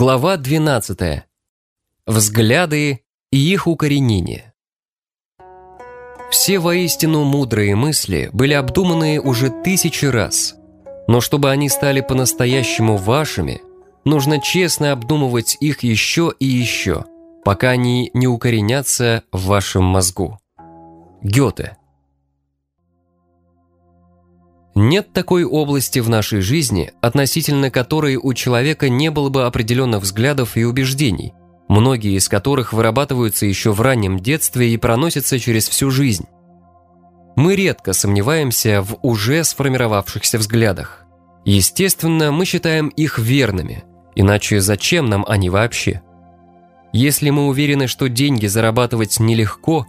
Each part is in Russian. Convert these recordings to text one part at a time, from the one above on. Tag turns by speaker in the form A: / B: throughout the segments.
A: Глава 12. Взгляды и их укоренение. Все воистину мудрые мысли были обдуманы уже тысячи раз, но чтобы они стали по-настоящему вашими, нужно честно обдумывать их еще и еще, пока они не укоренятся в вашем мозгу. Гёте. Нет такой области в нашей жизни, относительно которой у человека не было бы определенных взглядов и убеждений, многие из которых вырабатываются еще в раннем детстве и проносятся через всю жизнь. Мы редко сомневаемся в уже сформировавшихся взглядах. Естественно, мы считаем их верными, иначе зачем нам они вообще? Если мы уверены, что деньги зарабатывать нелегко,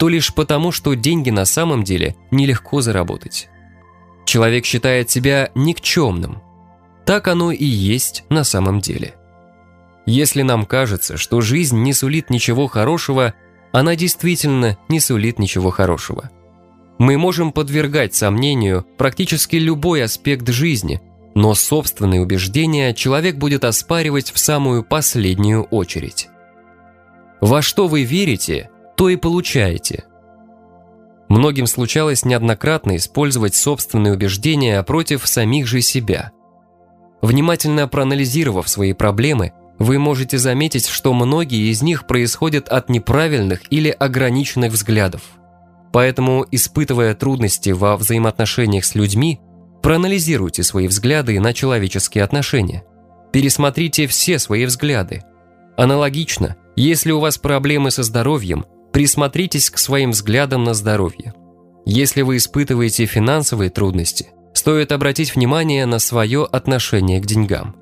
A: то лишь потому, что деньги на самом деле нелегко заработать. Человек считает себя никчемным. Так оно и есть на самом деле. Если нам кажется, что жизнь не сулит ничего хорошего, она действительно не сулит ничего хорошего. Мы можем подвергать сомнению практически любой аспект жизни, но собственные убеждения человек будет оспаривать в самую последнюю очередь. Во что вы верите, то и получаете – Многим случалось неоднократно использовать собственные убеждения против самих же себя. Внимательно проанализировав свои проблемы, вы можете заметить, что многие из них происходят от неправильных или ограниченных взглядов. Поэтому, испытывая трудности во взаимоотношениях с людьми, проанализируйте свои взгляды на человеческие отношения. Пересмотрите все свои взгляды. Аналогично, если у вас проблемы со здоровьем, Присмотритесь к своим взглядам на здоровье. Если вы испытываете финансовые трудности, стоит обратить внимание на свое отношение к деньгам.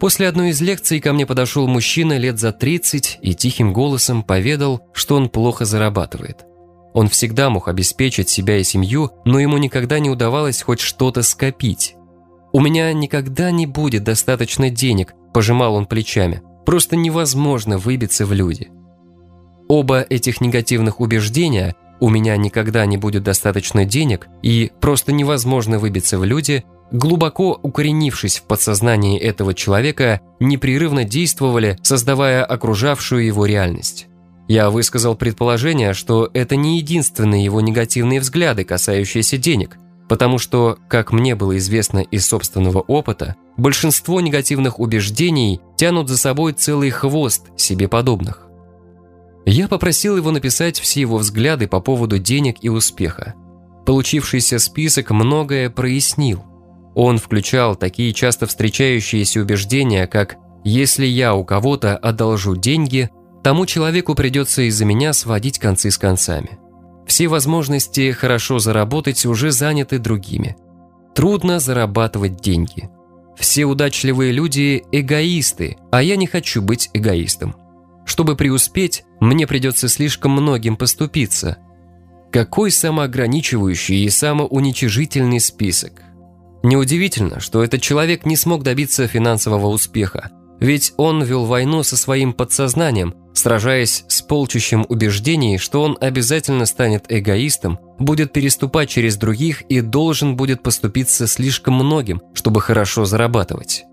A: После одной из лекций ко мне подошел мужчина лет за 30 и тихим голосом поведал, что он плохо зарабатывает. Он всегда мог обеспечить себя и семью, но ему никогда не удавалось хоть что-то скопить. «У меня никогда не будет достаточно денег», – пожимал он плечами. «Просто невозможно выбиться в люди». Оба этих негативных убеждения «у меня никогда не будет достаточно денег» и «просто невозможно выбиться в люди» глубоко укоренившись в подсознании этого человека, непрерывно действовали, создавая окружавшую его реальность. Я высказал предположение, что это не единственные его негативные взгляды, касающиеся денег, потому что, как мне было известно из собственного опыта, большинство негативных убеждений тянут за собой целый хвост себе подобных. Я попросил его написать все его взгляды по поводу денег и успеха. Получившийся список многое прояснил. Он включал такие часто встречающиеся убеждения, как «если я у кого-то одолжу деньги, тому человеку придется из-за меня сводить концы с концами». Все возможности хорошо заработать уже заняты другими. Трудно зарабатывать деньги. Все удачливые люди – эгоисты, а я не хочу быть эгоистом. Чтобы преуспеть, мне придется слишком многим поступиться. Какой самоограничивающий и самоуничижительный список. Неудивительно, что этот человек не смог добиться финансового успеха, ведь он вел войну со своим подсознанием, сражаясь с полчищем убеждений, что он обязательно станет эгоистом, будет переступать через других и должен будет поступиться слишком многим, чтобы хорошо зарабатывать.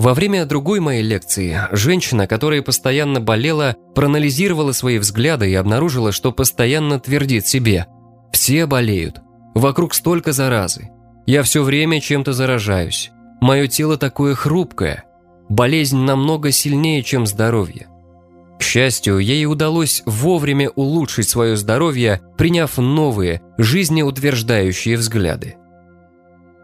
A: Во время другой моей лекции женщина, которая постоянно болела, проанализировала свои взгляды и обнаружила, что постоянно твердит себе «Все болеют. Вокруг столько заразы. Я все время чем-то заражаюсь. Мое тело такое хрупкое. Болезнь намного сильнее, чем здоровье». К счастью, ей удалось вовремя улучшить свое здоровье, приняв новые, жизнеутверждающие взгляды.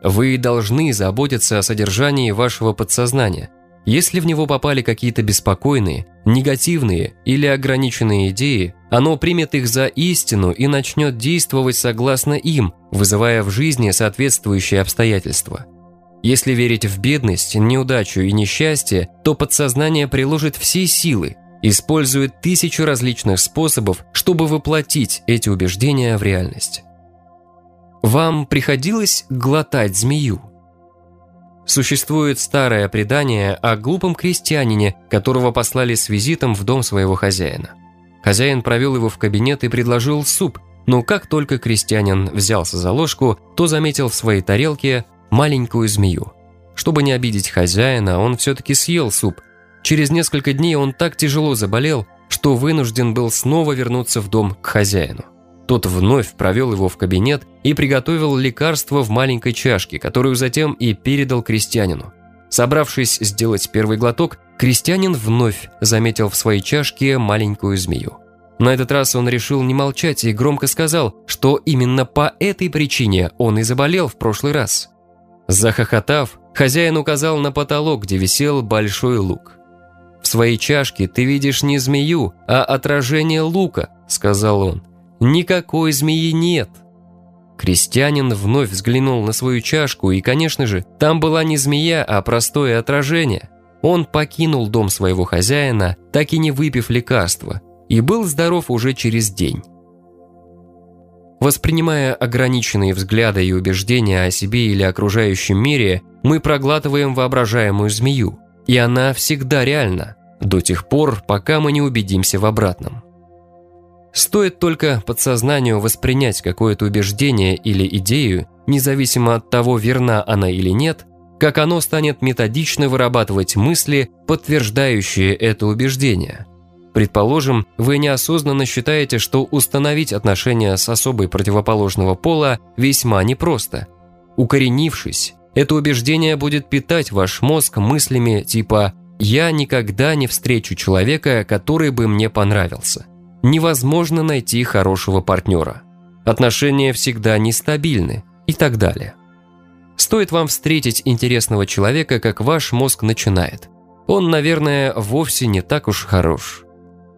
A: Вы должны заботиться о содержании вашего подсознания. Если в него попали какие-то беспокойные, негативные или ограниченные идеи, оно примет их за истину и начнет действовать согласно им, вызывая в жизни соответствующие обстоятельства. Если верить в бедность, неудачу и несчастье, то подсознание приложит все силы, использует тысячу различных способов, чтобы воплотить эти убеждения в реальность. Вам приходилось глотать змею? Существует старое предание о глупом крестьянине, которого послали с визитом в дом своего хозяина. Хозяин провел его в кабинет и предложил суп, но как только крестьянин взялся за ложку, то заметил в своей тарелке маленькую змею. Чтобы не обидеть хозяина, он все-таки съел суп. Через несколько дней он так тяжело заболел, что вынужден был снова вернуться в дом к хозяину. Тот вновь провел его в кабинет и приготовил лекарство в маленькой чашке, которую затем и передал крестьянину. Собравшись сделать первый глоток, крестьянин вновь заметил в своей чашке маленькую змею. На этот раз он решил не молчать и громко сказал, что именно по этой причине он и заболел в прошлый раз. Захохотав, хозяин указал на потолок, где висел большой лук. «В своей чашке ты видишь не змею, а отражение лука», – сказал он. «Никакой змеи нет». Крестьянин вновь взглянул на свою чашку, и, конечно же, там была не змея, а простое отражение. Он покинул дом своего хозяина, так и не выпив лекарства, и был здоров уже через день. Воспринимая ограниченные взгляды и убеждения о себе или окружающем мире, мы проглатываем воображаемую змею, и она всегда реальна, до тех пор, пока мы не убедимся в обратном. Стоит только подсознанию воспринять какое-то убеждение или идею, независимо от того, верна она или нет, как оно станет методично вырабатывать мысли, подтверждающие это убеждение – Предположим, вы неосознанно считаете, что установить отношения с особой противоположного пола весьма непросто. Укоренившись, это убеждение будет питать ваш мозг мыслями типа «я никогда не встречу человека, который бы мне понравился». Невозможно найти хорошего партнера. Отношения всегда нестабильны и так далее. Стоит вам встретить интересного человека, как ваш мозг начинает. Он, наверное, вовсе не так уж хорош.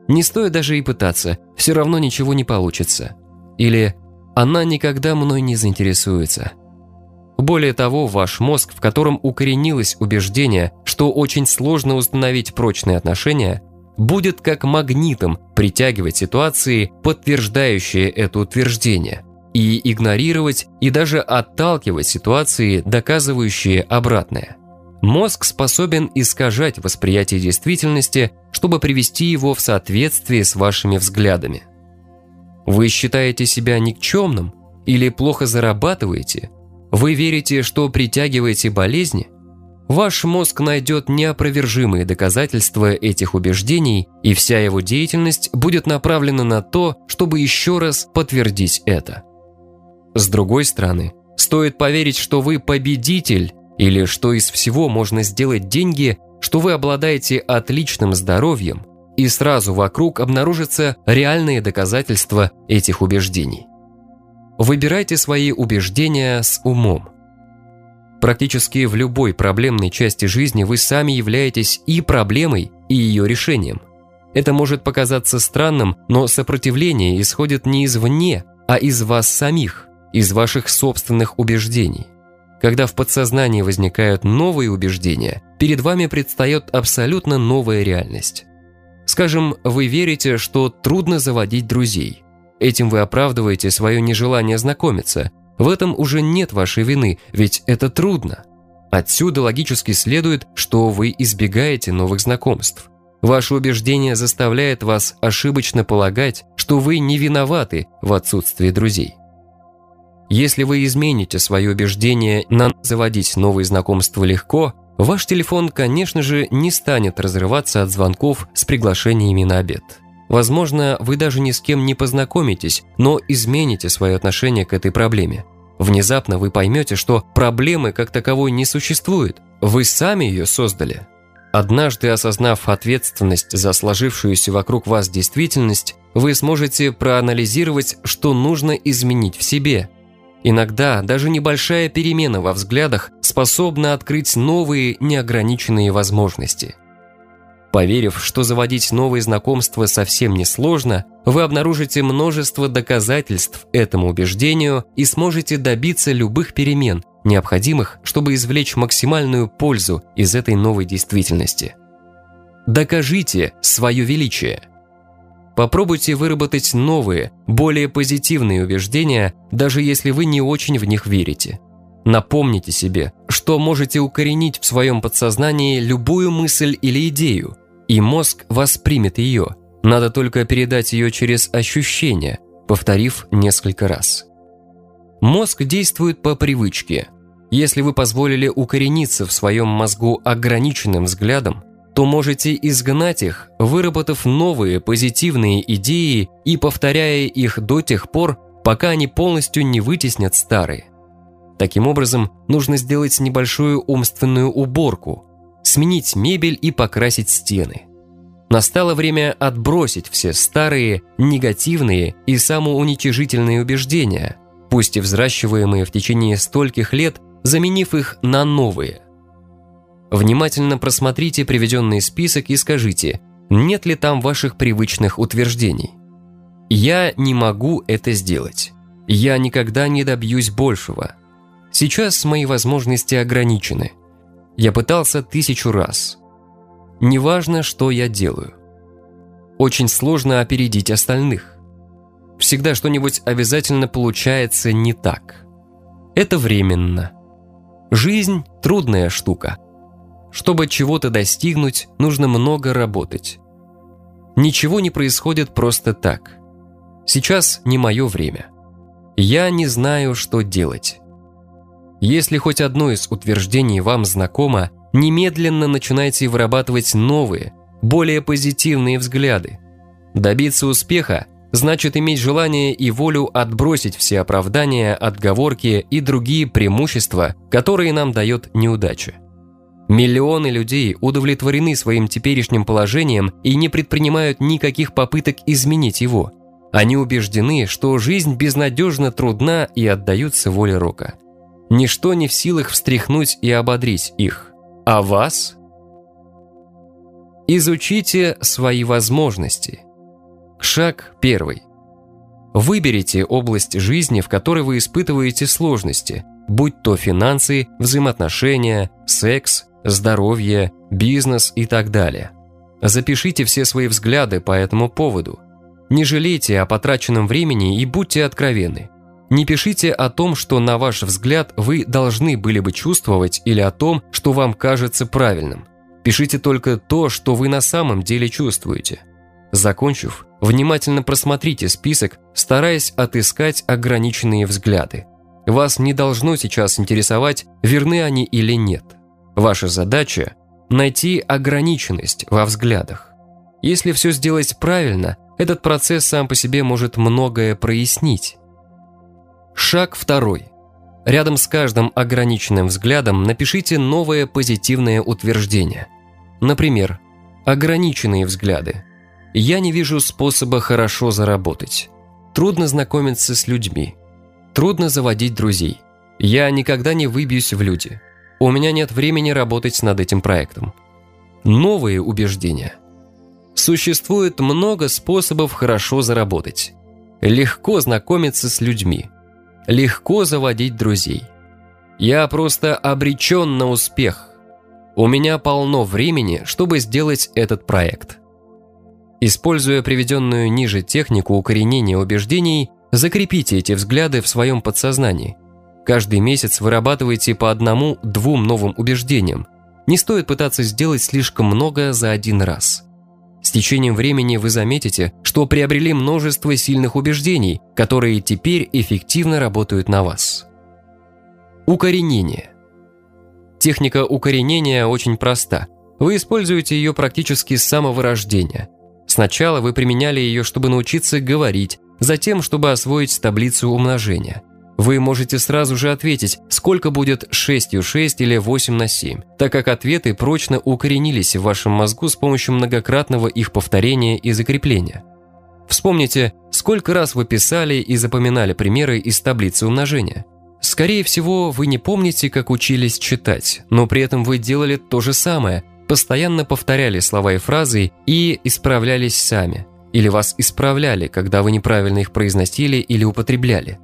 A: Не стоит даже и пытаться, все равно ничего не получится. Или «она никогда мной не заинтересуется». Более того, ваш мозг, в котором укоренилось убеждение, что очень сложно установить прочные отношения, будет как магнитом притягивать ситуации, подтверждающие это утверждение, и игнорировать и даже отталкивать ситуации, доказывающие обратное. Мозг способен искажать восприятие действительности, чтобы привести его в соответствие с вашими взглядами. Вы считаете себя никчемным или плохо зарабатываете? Вы верите, что притягиваете болезни? Ваш мозг найдет неопровержимые доказательства этих убеждений, и вся его деятельность будет направлена на то, чтобы еще раз подтвердить это. С другой стороны, стоит поверить, что вы победитель, или что из всего можно сделать деньги, что вы обладаете отличным здоровьем, и сразу вокруг обнаружатся реальные доказательства этих убеждений. Выбирайте свои убеждения с умом. Практически в любой проблемной части жизни вы сами являетесь и проблемой, и ее решением. Это может показаться странным, но сопротивление исходит не извне, а из вас самих, из ваших собственных убеждений. Когда в подсознании возникают новые убеждения, перед вами предстает абсолютно новая реальность. Скажем, вы верите, что трудно заводить друзей. Этим вы оправдываете свое нежелание знакомиться. В этом уже нет вашей вины, ведь это трудно. Отсюда логически следует, что вы избегаете новых знакомств. Ваше убеждение заставляет вас ошибочно полагать, что вы не виноваты в отсутствии друзей. Если вы измените свое убеждение на заводить новые знакомства легко, ваш телефон, конечно же, не станет разрываться от звонков с приглашениями на обед. Возможно, вы даже ни с кем не познакомитесь, но измените свое отношение к этой проблеме. Внезапно вы поймете, что проблемы как таковой не существует, вы сами ее создали. Однажды осознав ответственность за сложившуюся вокруг вас действительность, вы сможете проанализировать, что нужно изменить в себе – Иногда даже небольшая перемена во взглядах способна открыть новые неограниченные возможности. Поверив, что заводить новые знакомства совсем не сложно, вы обнаружите множество доказательств этому убеждению и сможете добиться любых перемен, необходимых, чтобы извлечь максимальную пользу из этой новой действительности. Докажите свое величие – Попробуйте выработать новые, более позитивные убеждения, даже если вы не очень в них верите. Напомните себе, что можете укоренить в своем подсознании любую мысль или идею, и мозг воспримет ее. Надо только передать ее через ощущение, повторив несколько раз. Мозг действует по привычке. Если вы позволили укорениться в своем мозгу ограниченным взглядом, то можете изгнать их, выработав новые позитивные идеи и повторяя их до тех пор, пока они полностью не вытеснят старые. Таким образом, нужно сделать небольшую умственную уборку, сменить мебель и покрасить стены. Настало время отбросить все старые, негативные и самоуничижительные убеждения, пусть и взращиваемые в течение стольких лет, заменив их на новые – Внимательно просмотрите приведенный список и скажите, нет ли там ваших привычных утверждений. «Я не могу это сделать. Я никогда не добьюсь большего. Сейчас мои возможности ограничены. Я пытался тысячу раз. Неважно, что я делаю. Очень сложно опередить остальных. Всегда что-нибудь обязательно получается не так. Это временно. Жизнь – трудная штука – чтобы чего-то достигнуть, нужно много работать. Ничего не происходит просто так. Сейчас не мое время. Я не знаю, что делать. Если хоть одно из утверждений вам знакомо, немедленно начинайте вырабатывать новые, более позитивные взгляды. Добиться успеха значит иметь желание и волю отбросить все оправдания, отговорки и другие преимущества, которые нам дает неудача. Миллионы людей удовлетворены своим теперешним положением и не предпринимают никаких попыток изменить его. Они убеждены, что жизнь безнадежно трудна и отдаются воле рока. Ничто не в силах встряхнуть и ободрить их. А вас? Изучите свои возможности. Шаг первый. Выберите область жизни, в которой вы испытываете сложности, будь то финансы, взаимоотношения, секс, здоровье, бизнес и так далее. Запишите все свои взгляды по этому поводу. Не жалейте о потраченном времени и будьте откровенны. Не пишите о том, что, на ваш взгляд, вы должны были бы чувствовать или о том, что вам кажется правильным. Пишите только то, что вы на самом деле чувствуете. Закончив, внимательно просмотрите список, стараясь отыскать ограниченные взгляды. Вас не должно сейчас интересовать, верны они или нет. Ваша задача – найти ограниченность во взглядах. Если все сделать правильно, этот процесс сам по себе может многое прояснить. Шаг второй. Рядом с каждым ограниченным взглядом напишите новое позитивное утверждение. Например, ограниченные взгляды. Я не вижу способа хорошо заработать. Трудно знакомиться с людьми. Трудно заводить друзей. Я никогда не выбьюсь в люди. У меня нет времени работать над этим проектом. Новые убеждения. Существует много способов хорошо заработать. Легко знакомиться с людьми. Легко заводить друзей. Я просто обречен на успех. У меня полно времени, чтобы сделать этот проект. Используя приведенную ниже технику укоренения убеждений, закрепите эти взгляды в своем подсознании – Каждый месяц вырабатывайте по одному-двум новым убеждениям. Не стоит пытаться сделать слишком много за один раз. С течением времени вы заметите, что приобрели множество сильных убеждений, которые теперь эффективно работают на вас. Укоренение. Техника укоренения очень проста. Вы используете ее практически с самого рождения. Сначала вы применяли ее, чтобы научиться говорить, затем, чтобы освоить таблицу умножения – вы можете сразу же ответить, сколько будет 6 6 или 8 на 7, так как ответы прочно укоренились в вашем мозгу с помощью многократного их повторения и закрепления. Вспомните, сколько раз вы писали и запоминали примеры из таблицы умножения. Скорее всего, вы не помните, как учились читать, но при этом вы делали то же самое, постоянно повторяли слова и фразы и исправлялись сами. Или вас исправляли, когда вы неправильно их произносили или употребляли.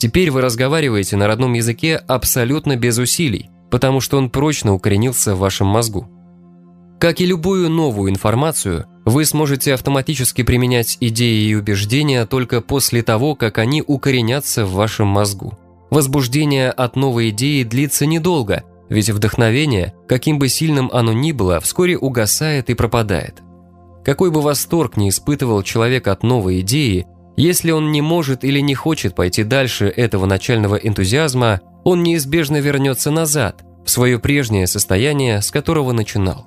A: Теперь вы разговариваете на родном языке абсолютно без усилий, потому что он прочно укоренился в вашем мозгу. Как и любую новую информацию, вы сможете автоматически применять идеи и убеждения только после того, как они укоренятся в вашем мозгу. Возбуждение от новой идеи длится недолго, ведь вдохновение, каким бы сильным оно ни было, вскоре угасает и пропадает. Какой бы восторг ни испытывал человек от новой идеи, если он не может или не хочет пойти дальше этого начального энтузиазма, он неизбежно вернется назад, в свое прежнее состояние, с которого начинал.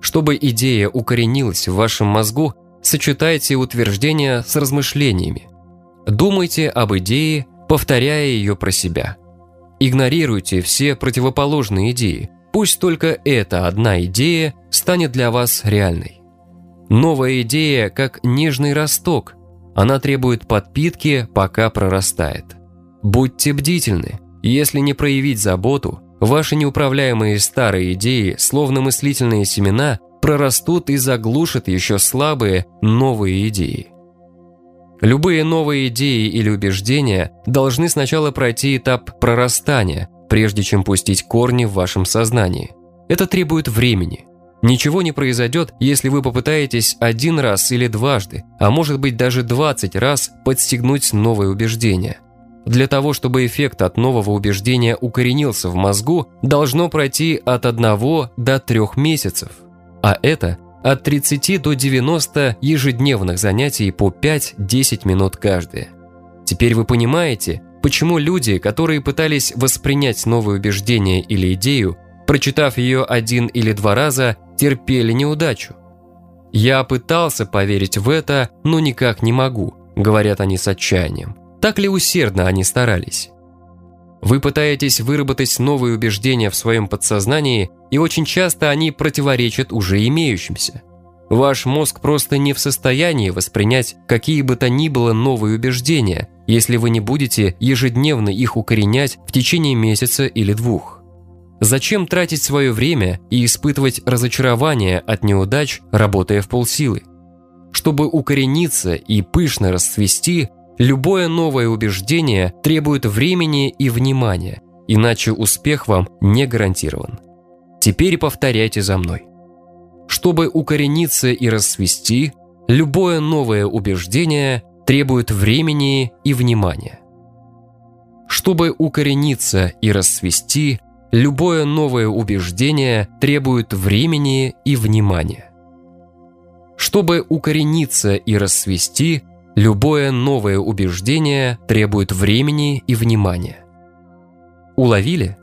A: Чтобы идея укоренилась в вашем мозгу, сочетайте утверждения с размышлениями. Думайте об идее, повторяя ее про себя. Игнорируйте все противоположные идеи, пусть только эта одна идея станет для вас реальной. Новая идея как нежный росток, она требует подпитки, пока прорастает. Будьте бдительны, если не проявить заботу, ваши неуправляемые старые идеи, словно мыслительные семена, прорастут и заглушат еще слабые новые идеи. Любые новые идеи или убеждения должны сначала пройти этап прорастания, прежде чем пустить корни в вашем сознании. Это требует времени. Ничего не произойдет, если вы попытаетесь один раз или дважды, а может быть даже 20 раз подстегнуть новое убеждение. Для того, чтобы эффект от нового убеждения укоренился в мозгу, должно пройти от 1 до 3 месяцев. А это от 30 до 90 ежедневных занятий по 5-10 минут каждое. Теперь вы понимаете, почему люди, которые пытались воспринять новое убеждение или идею, прочитав ее один или два раза, терпели неудачу. «Я пытался поверить в это, но никак не могу», – говорят они с отчаянием. Так ли усердно они старались? Вы пытаетесь выработать новые убеждения в своем подсознании, и очень часто они противоречат уже имеющимся. Ваш мозг просто не в состоянии воспринять какие бы то ни было новые убеждения, если вы не будете ежедневно их укоренять в течение месяца или двух. Зачем тратить свое время и испытывать разочарование от неудач, работая в полсилы? Чтобы укорениться и пышно расцвести, Любое новое убеждение требует времени и внимания, иначе успех вам не гарантирован. Теперь повторяйте за мной. Чтобы укорениться и расцвести, любое новое убеждение требует времени и внимания. Чтобы укорениться и расцвести, любое новое убеждение требует времени и внимания. Чтобы укорениться и расцвести – Любое новое убеждение требует времени и внимания. Уловили?